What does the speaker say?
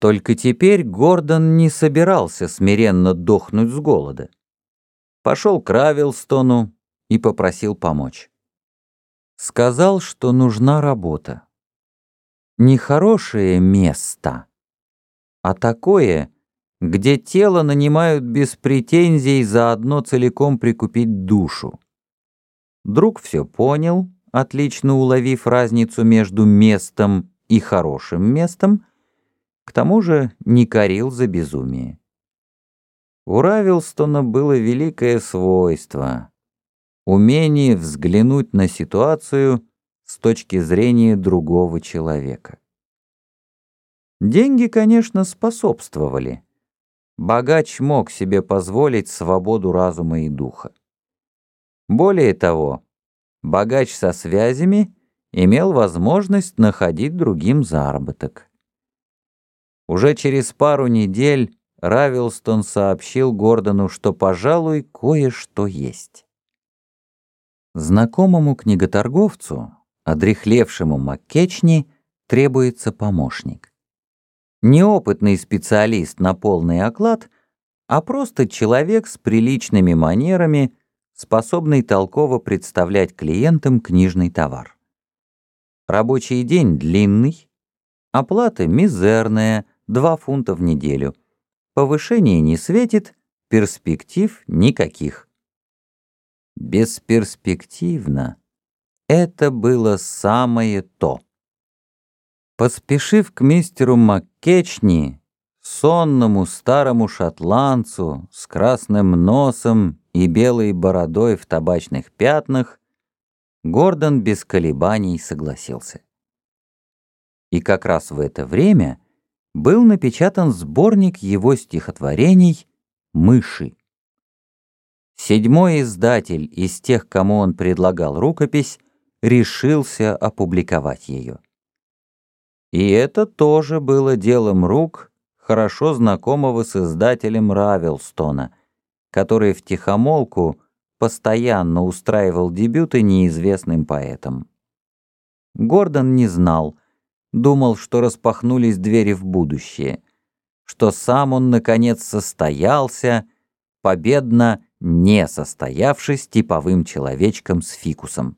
Только теперь Гордон не собирался смиренно дохнуть с голода. Пошел к Равилстону и попросил помочь. Сказал, что нужна работа. Нехорошее место, а такое, где тело нанимают без претензий заодно целиком прикупить душу. Друг все понял, отлично уловив разницу между местом и хорошим местом, к тому же не корил за безумие. У Равилстона было великое свойство — умение взглянуть на ситуацию с точки зрения другого человека. Деньги, конечно, способствовали. Богач мог себе позволить свободу разума и духа. Более того, богач со связями имел возможность находить другим заработок. Уже через пару недель Равилстон сообщил Гордону, что, пожалуй, кое-что есть. Знакомому книготорговцу, одрехлевшему Маккечни, требуется помощник. Неопытный специалист на полный оклад, а просто человек с приличными манерами, способный толково представлять клиентам книжный товар. Рабочий день длинный, оплата мизерная, 2 фунта в неделю. Повышение не светит, перспектив никаких. Бесперспективно. Это было самое то. Поспешив к мистеру Маккечни, сонному старому шотландцу с красным носом и белой бородой в табачных пятнах, Гордон без колебаний согласился. И как раз в это время был напечатан сборник его стихотворений «Мыши». Седьмой издатель из тех, кому он предлагал рукопись, решился опубликовать ее. И это тоже было делом рук хорошо знакомого с издателем Равелстона, который в тихомолку постоянно устраивал дебюты неизвестным поэтам. Гордон не знал, думал, что распахнулись двери в будущее, что сам он, наконец, состоялся, победно не состоявшись типовым человечком с фикусом.